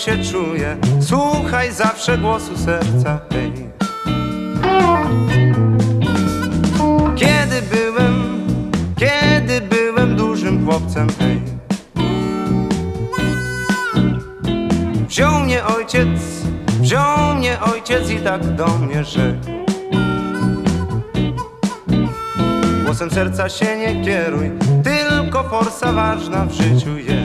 się czuje, słuchaj zawsze głosu serca, hej. Kiedy byłem, kiedy byłem dużym chłopcem, hej. Wziął mnie ojciec, wziął mnie ojciec i tak do mnie rzekł. Głosem serca się nie kieruj, tylko forsa ważna w życiu jest.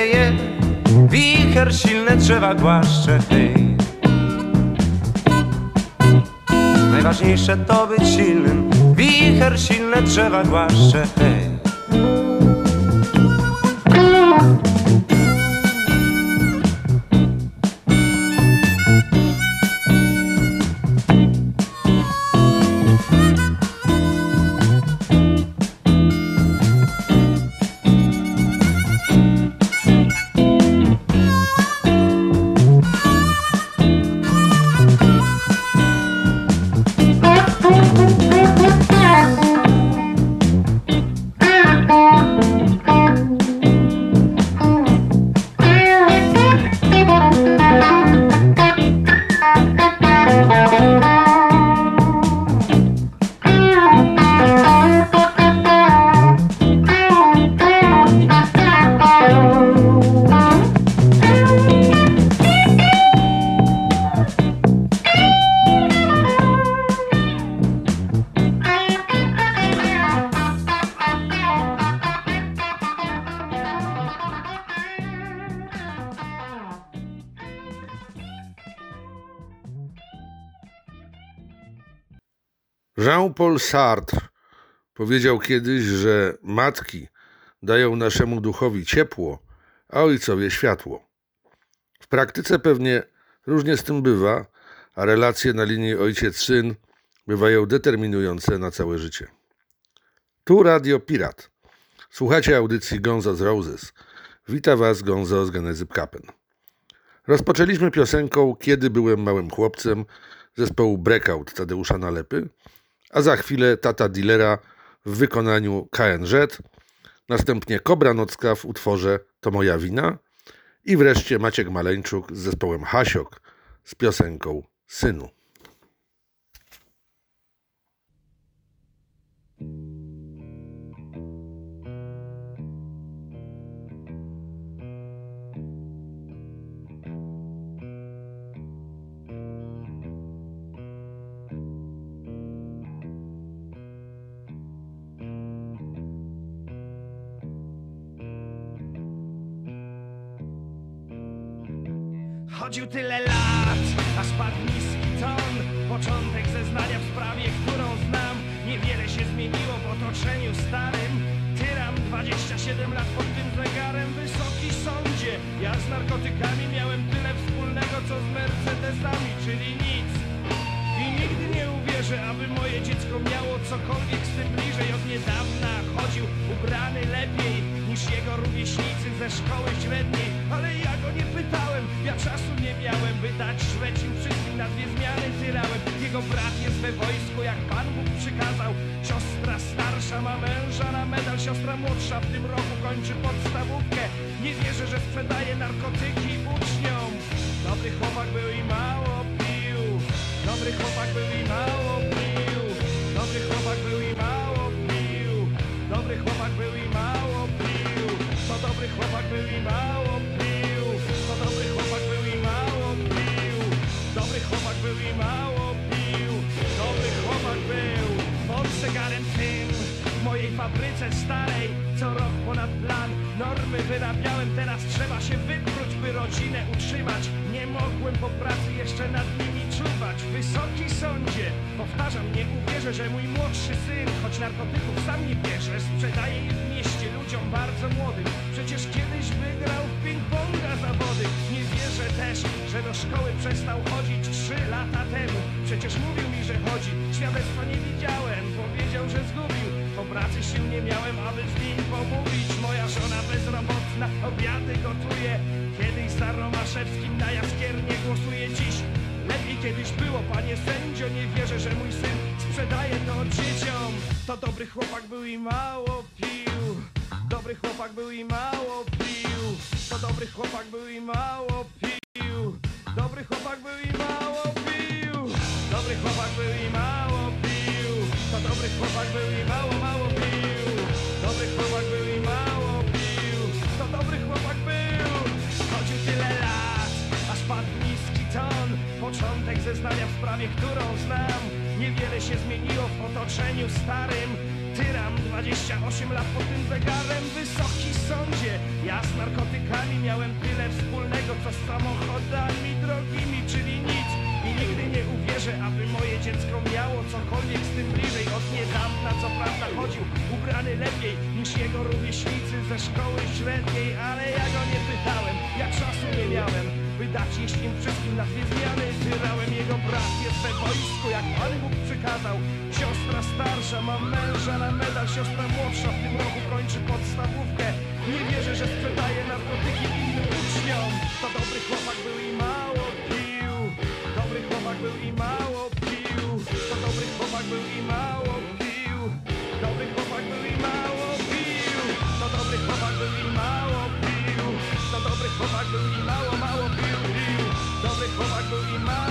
Wieje, wicher silne drzewa głaszcze, hej. Najważniejsze to być silnym, wicher silne drzewa głaszcze, hej. Jean-Paul Sartre powiedział kiedyś, że matki dają naszemu duchowi ciepło, a ojcowie światło. W praktyce pewnie różnie z tym bywa, a relacje na linii ojciec-syn bywają determinujące na całe życie. Tu Radio Pirat. Słuchacie audycji Gonzo z Roses. Wita Was Gonzo z Genezy Kapen. Rozpoczęliśmy piosenką Kiedy byłem małym chłopcem zespołu Breakout Tadeusza Nalepy, a za chwilę Tata Dealera w wykonaniu KNZ, następnie Kobra Nocka w utworze To moja wina i wreszcie Maciek Maleńczuk z zespołem Hasiok z piosenką Synu. 27 lat pod tym zegarem Wysoki sądzie, ja z narkotykami miałem tyle wspólnego co z Mercedesami, czyli nic. I nigdy nie uwierzę, aby moje dziecko miało cokolwiek z tym bliżej. Od niedawna chodził ubrany lepiej niż jego rówieśnicy ze szkoły średniej. Ale ja go nie pytałem, ja czasu nie miałem By dać. Szweć im wszystkim na dwie zmiany tyrałem Jego brat jest we wojsku, jak Pan Bóg przykazał. Siostra starsza ma męża na medal. Siostra młodsza w tym roku kończy podstawówkę. Nie wierzę, że sprzedaje narkotyki uczniom. Dobry chłopak był i mało pił. Dobry chłopak był i mało pił. Dobry chłopak był i mało pił. Dobry chłopak był i chłopak był i mało pił. To dobry chłopak był i mało pił. Dobry chłopak był i mało pił. Dobry chłopak był Pod zegarem tym. W mojej fabryce starej Co rok ponad plan. Normy wyrabiałem, teraz trzeba się wypróć, by rodzinę utrzymać. Nie mogłem po pracy jeszcze nad nimi czuwać. Wysoki sądzie, powtarzam, nie uwierzę, że mój młodszy syn Choć narkotyków sam nie bierze, sprzedaje je w mieście ludziom bardzo młodym. Przecież kiedyś wygrał w ping-ponga zawody. Nie wierzę też, że do szkoły przestał chodzić trzy lata temu. Przecież mówił mi, że chodzi, świadectwa nie widziałem. Powiedział, że zgubił, po pracy sił nie miałem, aby z nim pomówić. Moja żona bezrobotna, obiady gotuje. Kiedyś za Romaszewskim na jaskiernie głosuje. Dziś Lepiej kiedyś było, panie sędzio, nie wierzę, że mój syn sprzedaje to dzieciom. To dobry chłopak był i mało Dobry chłopak był i mało pił. To dobry chłopak był i mało pił. Dobry chłopak był i mało pił. Dobry chłopak był i mało pił. To dobry chłopak był i mało, mało pił. Dobry chłopak był i mało pił. To dobry chłopak był. Chodził tyle lat, aż padł niski ton. Początek zeznania w sprawie, którą znam. Niewiele się zmieniło w otoczeniu starym Tyram 28 lat pod tym zegarem Wysoki sądzie. Ja z narkotykami miałem tyle wspólnego Co z samochodami drogimi, czyli nic. I nigdy nie uwierzę, aby moje dziecko miało cokolwiek z tym bliżej. Od niedawna co prawda chodził ubrany lepiej Niż jego rówieśnicy ze szkoły średniej Ale ja dać jeść im wszystkim na dwie zmiany. Tyrałem jego brat, jest we wojsku, jak Pan Bóg przykazał. Siostra starsza, mam męża na medal Siostra młodsza w tym roku kończy podstawówkę. Nie wierzę, że sprzedaje narkotyki innym uczniom. To dobry chłopak Dobry chłopak był i mało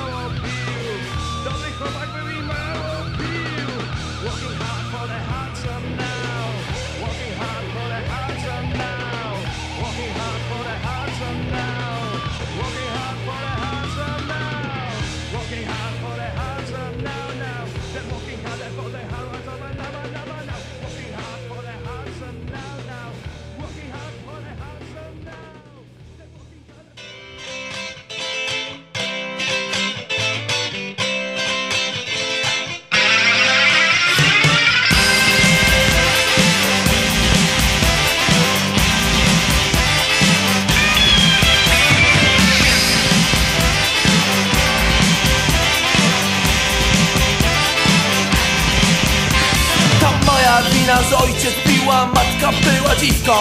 matka była dziwką.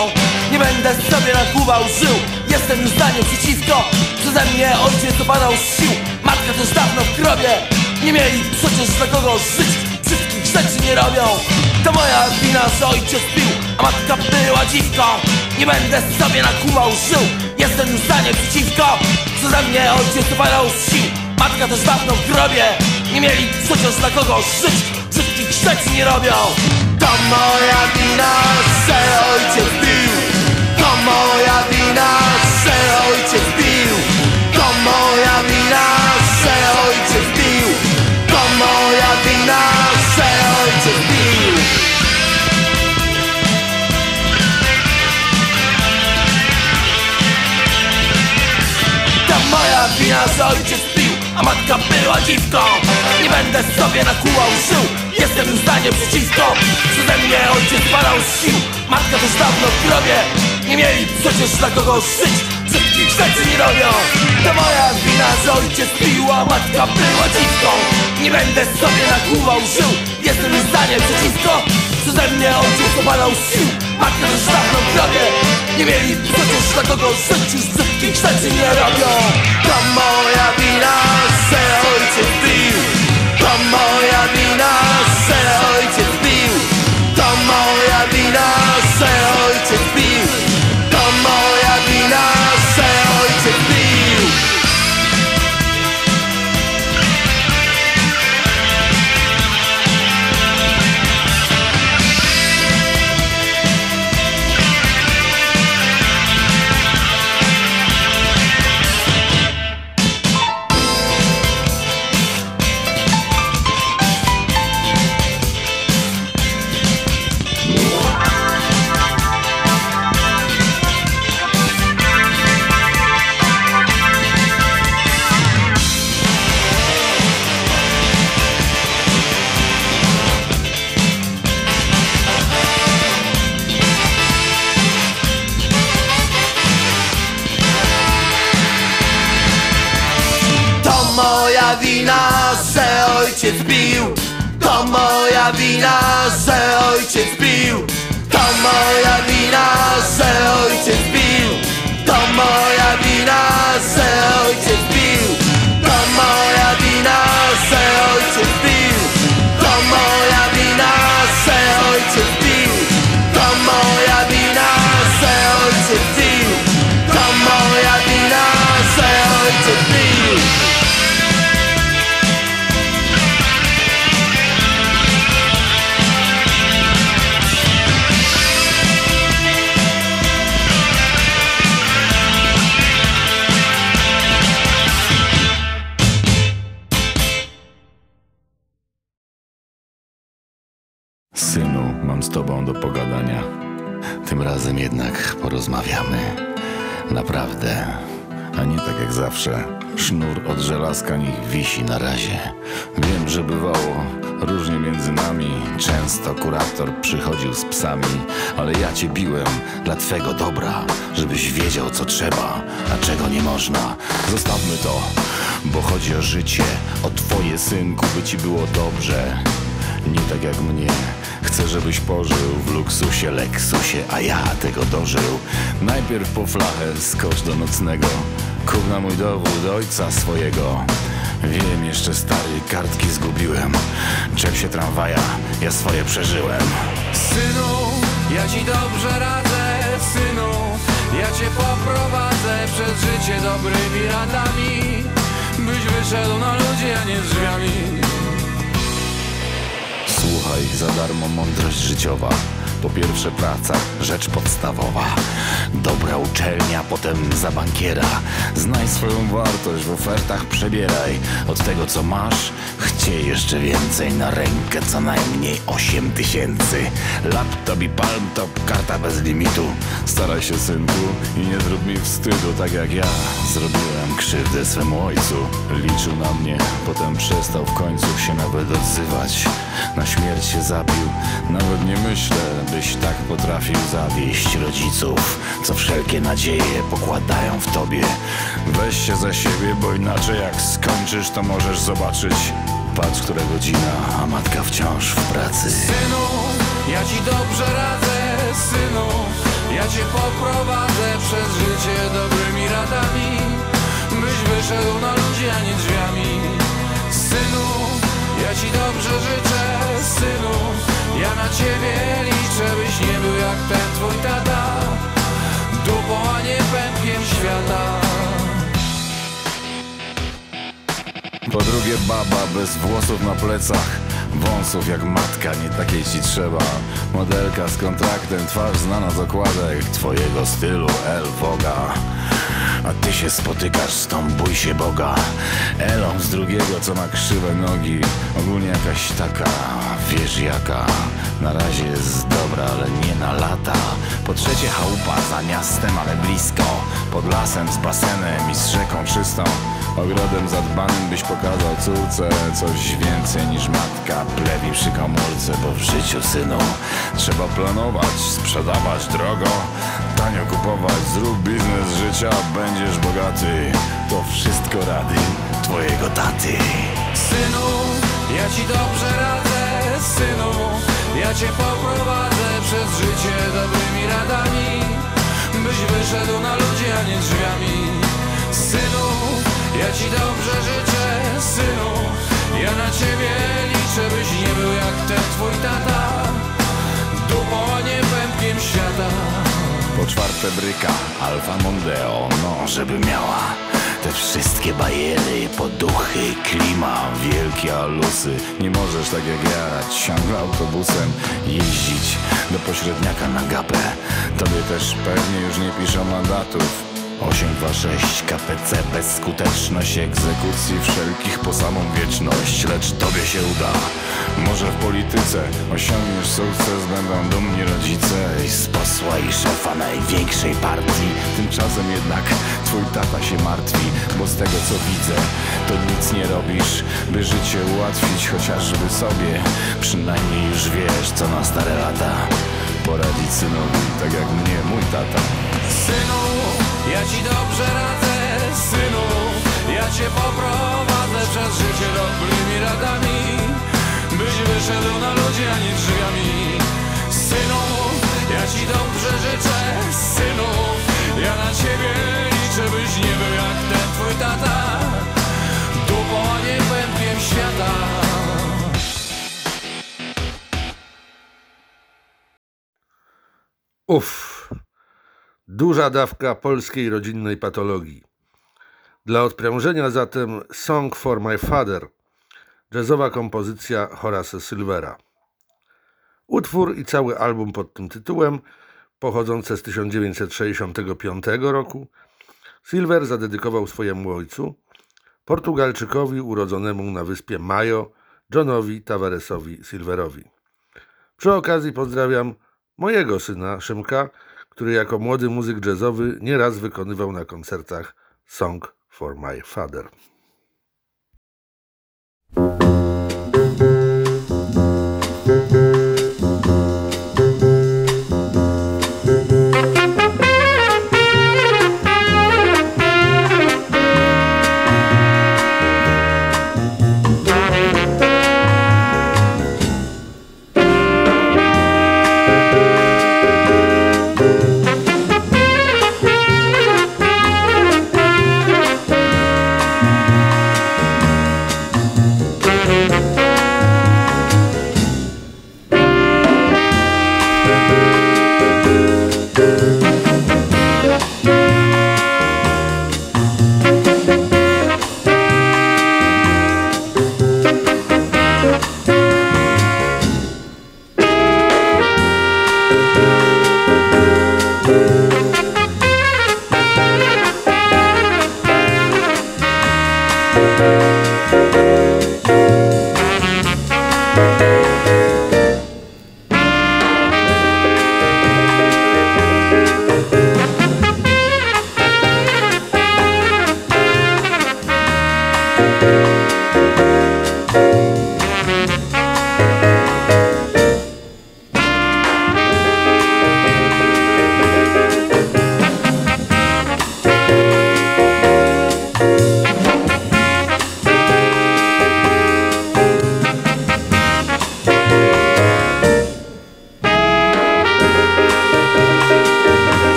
Nie będę sobie nakłuwał żył, jestem już za nią przeciwko Przeze mnie ojciec opadał z sił, matka też dawno w grobie. Nie mieli przecież dla kogo żyć, wszystkich rzeczy nie robią. To moja wina, że ojciec pił, a matka była dziwką. Nie będę sobie nakłuwał żył, jestem już za nią przeciwko Przeze mnie ojciec opadał z sił, matka też dawno w grobie. Nie mieli przecież dla kogo żyć, wszystkich rzeczy nie robią To moja ojciec a matka była dziwką. Nie będę sobie nakłuwał żył, jestem już za nie mnie ojciec padał z sił, matka też dawno w grobie. Nie mieli przecież dla kogo żyć, wszystkich rzeczy nie robią. To moja wina, że ojciec pił, a matka była dziwką. Nie będę sobie nakłuwał żył, jestem już za nie Przeze mnie ojciec opadał z sił, dawno w grobie Nie mieli przecież dla kogo żyć, już wszystkich rzeczy nie robią. To moja wina, wina, że ojciec bił. To moja wina, że ojciec Często kurator przychodził z psami, ale ja cię biłem dla twego dobra, żebyś wiedział co trzeba, a czego nie można. Zostawmy to, bo chodzi o życie, o twoje synku, by ci było dobrze. Nie tak jak mnie. Chcę, żebyś pożył w luksusie, leksusie, a ja tego dożył. Najpierw po flachę skocz do nocnego. Kup na mój dowód ojca swojego. Wiem, jeszcze stary, kartki zgubiłem. Czep się tramwaja, ja swoje przeżyłem. Synu, ja ci dobrze radzę, synu Ja cię poprowadzę przez życie dobrymi radami Byś wyszedł na ludzi, a nie drzwiami Słuchaj, za darmo mądrość życiowa. Po pierwsze praca, rzecz podstawowa. Dobra uczelnia, potem za bankiera. Znaj swoją wartość, w ofertach przebieraj. Od tego co masz, chciej jeszcze więcej. Na rękę co najmniej 8 tysięcy. Laptop i palmtop, karta bez limitu. Staraj się synku i nie zrób mi wstydu, tak jak ja. Zrobiłem krzywdę swemu ojcu. Liczył na mnie, potem przestał w końcu się nawet odzywać. Na śmierć się zabił, nawet nie myślę, byś tak potrafił zawieść rodziców, co wszelkie nadzieje pokładają w tobie. Weź się za siebie, bo inaczej jak skończysz, to możesz zobaczyć. Patrz, która godzina, a matka wciąż w pracy. Synu, ja ci dobrze radzę, synu Ja cię poprowadzę przez życie dobrymi radami Byś wyszedł na ludzi, a nie drzwiami Synu, ja ci dobrze życzę, synu Ja na ciebie liczę, byś nie był jak ten twój tata. Dupą, a nie pępkiem świata. Po drugie baba bez włosów na plecach. Wąsów jak matka, nie takiej ci trzeba. Modelka z kontraktem, twarz znana z okładek Twojego stylu El Voga A ty się spotykasz z tą bój się Boga. Elą z drugiego, co ma krzywe nogi. Ogólnie jakaś taka, wiesz jaka. Na razie jest dobra, ale nie na lata. Po trzecie chałupa za miastem, ale blisko. Pod lasem z basenem i z rzeką czystą. Ogrodem zadbanym byś pokazał córce Coś więcej niż matka. Plewi przy komórce Bo w życiu, synu, trzeba planować Sprzedawać drogo, tanio kupować Zrób biznes życia, będziesz bogaty. To wszystko rady twojego taty. Synu, ja ci dobrze radzę, synu Ja cię poprowadzę przez życie dobrymi radami. Byś wyszedł na ludzi, a nie drzwiami. Synu, ja ci dobrze życzę, synu Ja na ciebie liczę, byś nie był jak ten twój tata. Dupą, a nie pępkiem świata Po czwarte bryka, Alfa Mondeo, no żeby miała te wszystkie bajery, poduchy, klima, wielkie alusy. Nie możesz tak jak ja ciągle autobusem jeździć do pośredniaka na gapę. Tobie też pewnie już nie piszą mandatów 826 KPC bezskuteczność egzekucji wszelkich po samą wieczność Lecz tobie się uda. Może w polityce osiągniesz sukces Będą dumni rodzice i z posła i szefa największej partii. Tymczasem jednak twój tata się martwi Bo z tego co widzę to nic nie robisz By życie ułatwić chociażby sobie. Przynajmniej już wiesz co na stare lata. Poradzić synowi tak jak mnie mój tata ci dobrze radzę, synu. Ja cię poprowadzę przez życie dobrymi radami Byś wyszedł na ludzi, a nie drzwiami. Synu, ja ci dobrze życzę Synu, ja na ciebie liczę Byś nie był jak ten twój tata. Dupą, a nie pępkiem świata. Uff, duża dawka polskiej rodzinnej patologii. Dla odprężenia zatem Song for My Father, jazzowa kompozycja Horace Silvera. Utwór i cały album pod tym tytułem, pochodzące z 1965 roku, Silver zadedykował swojemu ojcu, Portugalczykowi urodzonemu na wyspie Mayo, Johnowi Tavaresowi Silverowi. Przy okazji pozdrawiam mojego syna Szymka, który jako młody muzyk jazzowy nieraz wykonywał na koncertach Song for My Father.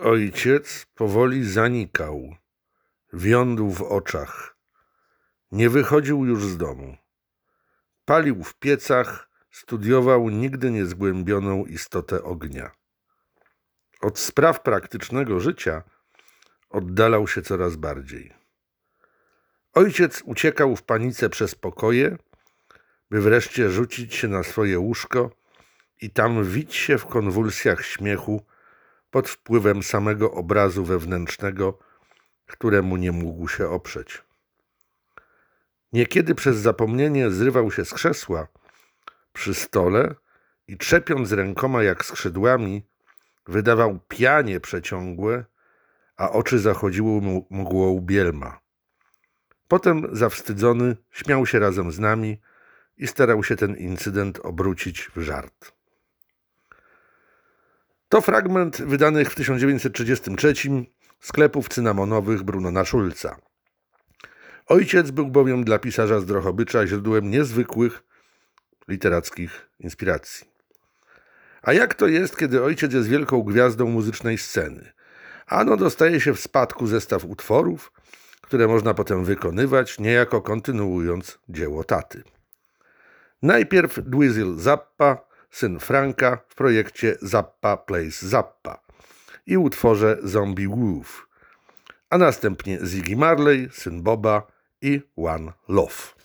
Ojciec powoli zanikał, wiądł w oczach. Nie wychodził już z domu. Palił w piecach, studiował nigdy niezgłębioną istotę ognia. Od spraw praktycznego życia oddalał się coraz bardziej. Ojciec uciekał w panice przez pokoje, by wreszcie rzucić się na swoje łóżko i tam wić się w konwulsjach śmiechu pod wpływem samego obrazu wewnętrznego, któremu nie mógł się oprzeć. Niekiedy przez zapomnienie zrywał się z krzesła przy stole i trzepiąc rękoma jak skrzydłami, wydawał pianie przeciągłe, a oczy zachodziło mu mgłą bielma. Potem, zawstydzony, śmiał się razem z nami i starał się ten incydent obrócić w żart. To fragment wydanych w 1933 sklepów cynamonowych Brunona Schulza. Ojciec był bowiem dla pisarza z Drohobycza źródłem niezwykłych literackich inspiracji. A jak to jest, kiedy ojciec jest wielką gwiazdą muzycznej sceny? Ano dostaje się w spadku zestaw utworów, które można potem wykonywać, niejako kontynuując dzieło taty. Najpierw Dweezil Zappa, syn Franka w projekcie Zappa Plays Zappa i utworze Zombie Wolf, a następnie Ziggy Marley, syn Boba i One Love.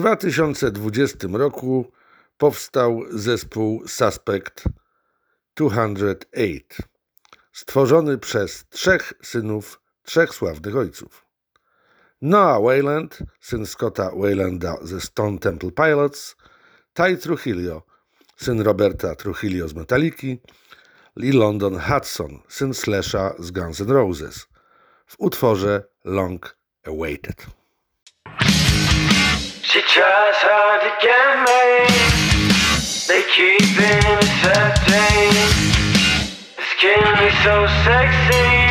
2020 roku powstał zespół Suspect 208, stworzony przez trzech synów trzech sławnych ojców. Noah Wayland, syn Scotta Waylanda ze Stone Temple Pilots, Ty Trujillo, syn Roberta Trujillo z Metaliki, Lee London Hudson, syn Slasha z Guns N' Roses, w utworze Long Awaited. She tries hard to get me. They keep intercepting. Skin is so sexy.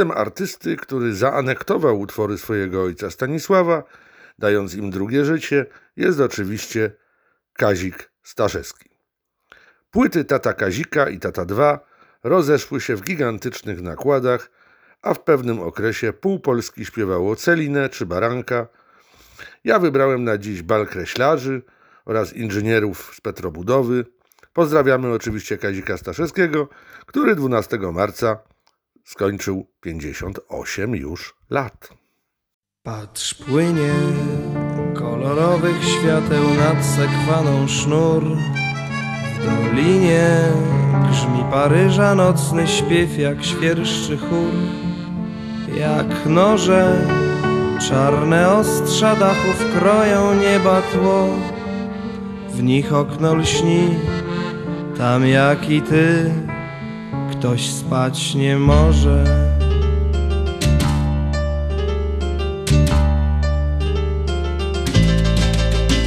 Przykładem artysty, który zaanektował utwory swojego ojca Stanisława, dając im drugie życie, jest oczywiście Kazik Staszewski. Płyty Tata Kazika i Tata 2 rozeszły się w gigantycznych nakładach, a w pewnym okresie pół Polski śpiewało Celinę czy Baranka. Ja wybrałem na dziś bal kreślarzy oraz inżynierów z Petrobudowy. Pozdrawiamy oczywiście Kazika Staszewskiego, który 12 marca skończył 58 już lat. Patrz, płynie kolorowych świateł nad sekwaną sznur. W dolinie grzmi Paryża nocny śpiew jak świerszczy chór. Jak noże czarne ostrza dachów kroją nieba tło. W nich okno lśni, tam jak i ty, ktoś spać nie może.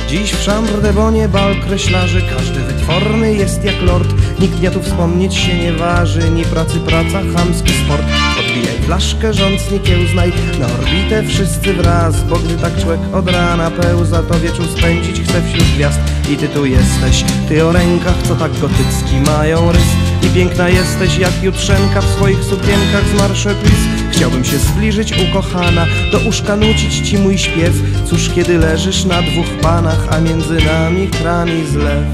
Dziś w Chambrdebonie bal kreślarzy Każdy wytworny jest jak lord. Nikt dnia tu wspomnieć się nie waży Ni pracy praca, chamski sport. Odbijaj flaszkę, rząd kiełznaj. Na orbitę wszyscy wraz Bo gdy tak człowiek od rana pełza To wieczór spędzić chce wśród gwiazd. I ty tu jesteś, ty o rękach Co tak gotycki mają rys I piękna jesteś jak jutrzenka W swoich sukienkach z marszepis Chciałbym się zbliżyć ukochana Do uszka nucić ci mój śpiew. Cóż kiedy leżysz na dwóch panach A między nami krani zlew.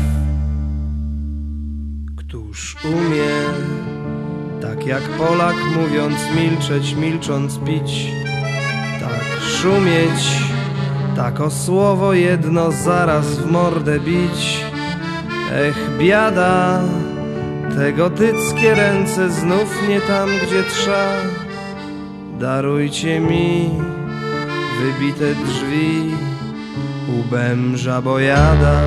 Któż umie Tak jak Polak mówiąc milczeć Milcząc pić? Tak szumieć Tak o słowo jedno Zaraz w mordę bić. Ech biada Te gotyckie ręce znów nie tam gdzie trza Darujcie mi wybite drzwi łbem żabojada.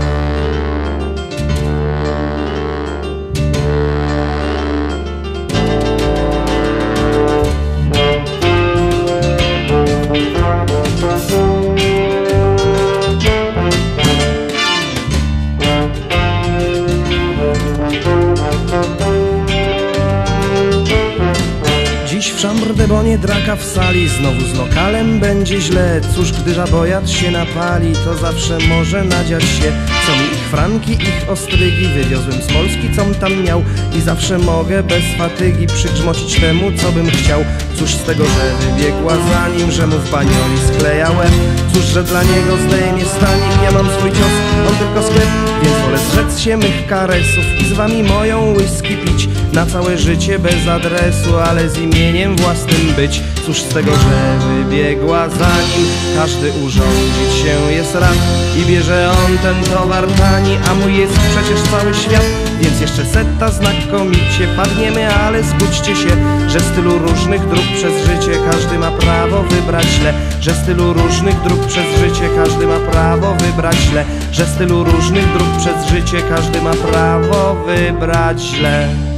Dziś w Chambrdebonie draka w sali. Znowu z lokalem będzie źle. Cóż, gdy żabojad się napali To zawsze może nadziać się. Co mi ich franki, ich ostrygi? Wywiozłem z Polski, com tam miał. I zawsze mogę bez fatygi Przygrzmocić temu, co bym chciał Cóż z tego, że wybiegła za nim Że mu w banioli skleja łeb? Cóż, że dla niego zdejmie stanik? Ja mam swój cios, on tylko sklep Więc wolę zrzec się mych karesów I z wami moją whisky pić. Na całe życie bez adresu Ale z imieniem własnym być Cóż z tego, że wybiegła za nim? Każdy urządzić się jest rad I bierze on ten towar tani A mój jest przecież cały świat. Więc jeszcze seta znakomicie Padniemy, ale zbudźcie się Że z tylu różnych dróg przez życie Każdy ma prawo wybrać źle. Że z tylu różnych dróg przez życie Każdy ma prawo wybrać źle. Że z tylu różnych dróg przez życie Każdy ma prawo wybrać źle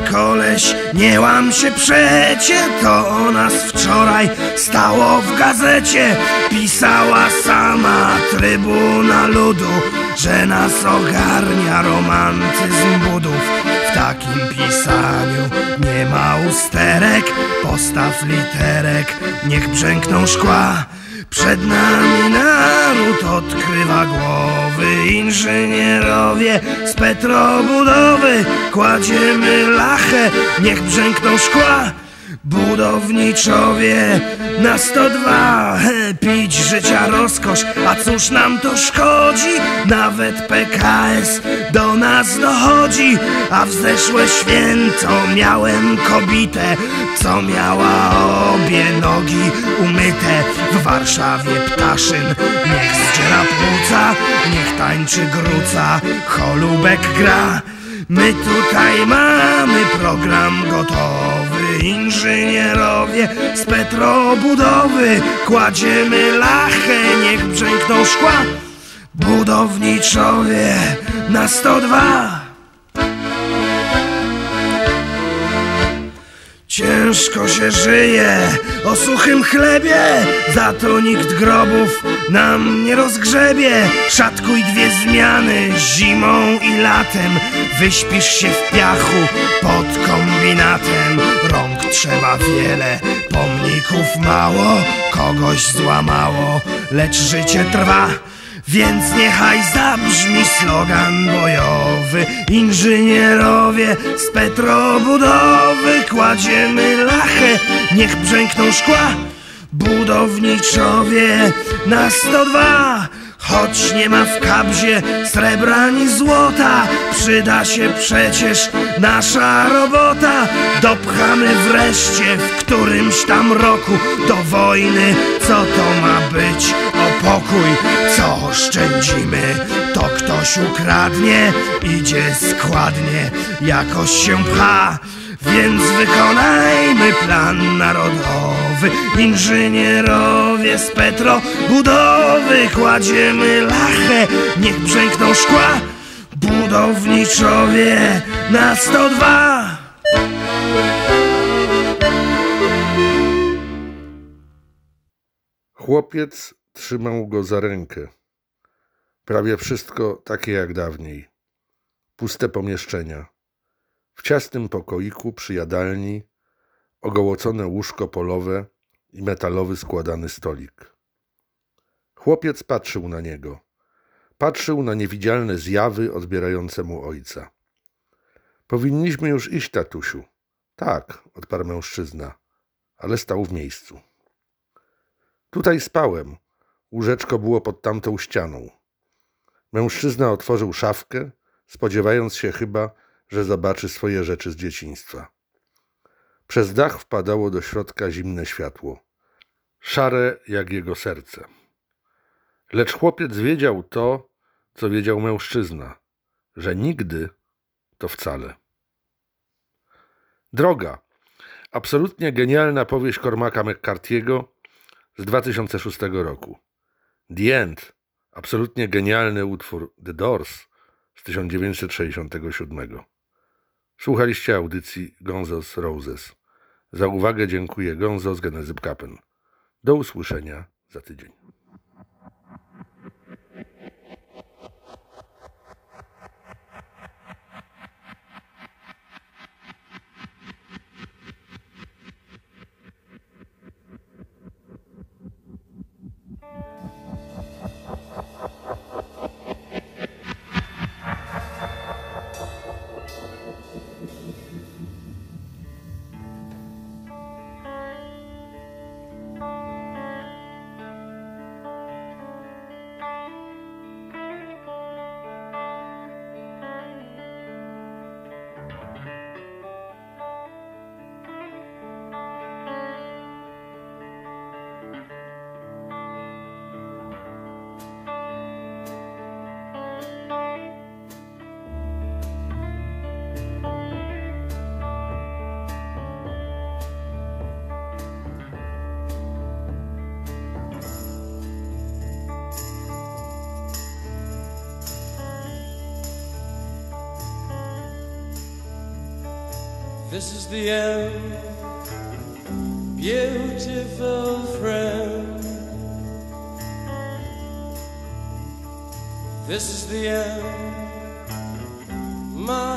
koleś, nie łam się przecie To o nas wczoraj stało w gazecie. Pisała sama trybuna ludu Że nas ogarnia romantyzm budów. W takim pisaniu nie ma usterek Postaw literek, niech brzękną szkła przed nami naród odkrywa głowy. Inżynierowie z petrobudowy. Kładziemy lachę, niech brzękną szkła Budowniczowie na 102 he, Pić życia rozkosz, a cóż nam to szkodzi? Nawet PKS do nas dochodzi. A w zeszłe święto miałem kobitę Co miała obie nogi umyte. W Warszawie ptaszyn Niech zdziera płuca, niech tańczy gruca Cholubek gra My tutaj mamy program gotowy. Inżynierowie z petrobudowy. Kładziemy lachę, niech brzękną szkła. Budowniczowie na 102 Ciężko się żyje o suchym chlebie, za to nikt grobów nam nie rozgrzebie. Szatkuj dwie zmiany zimą i latem, wyśpisz się w piachu pod kombinatem. Rąk trzeba wiele, pomników mało, kogoś złamało, lecz życie trwa. Więc niechaj zabrzmi slogan bojowy. Inżynierowie z petrobudowy Kładziemy lachę, niech brzękną szkła Budowniczowie na 102 Choć nie ma w kabzie srebra ani złota Przyda się przecież nasza robota. Dopchamy wreszcie w którymś tam roku Do wojny, co to ma być? O pokój, co oszczędzimy? To ktoś ukradnie, idzie składnie Jakoś się pcha więc wykonajmy plan narodowy Inżynierowie z Petro budowy kładziemy lachę, niech brzękną szkła budowniczowie na 102. Chłopiec trzymał go za rękę. Prawie wszystko takie jak dawniej. Puste pomieszczenia. W ciasnym pokoiku przy jadalni ogołocone łóżko polowe i metalowy składany stolik. Chłopiec patrzył na niego. Patrzył na niewidzialne zjawy odbierające mu ojca. Powinniśmy już iść, tatusiu. Tak, odparł mężczyzna, ale stał w miejscu. Tutaj spałem. Łóżeczko było pod tamtą ścianą. Mężczyzna otworzył szafkę, spodziewając się chyba, że zobaczy swoje rzeczy z dzieciństwa. Przez dach wpadało do środka zimne światło, szare jak jego serce. Lecz chłopiec wiedział to, co wiedział mężczyzna, że nigdy to wcale. Droga. Absolutnie genialna powieść Cormaca McCarthy'ego z 2006 roku. The End. Absolutnie genialny utwór The Doors z 1967. Słuchaliście audycji Gonzo's Roses. Za uwagę dziękuję Gonzo z Genezy Kapen. Do usłyszenia za tydzień. This is the end, my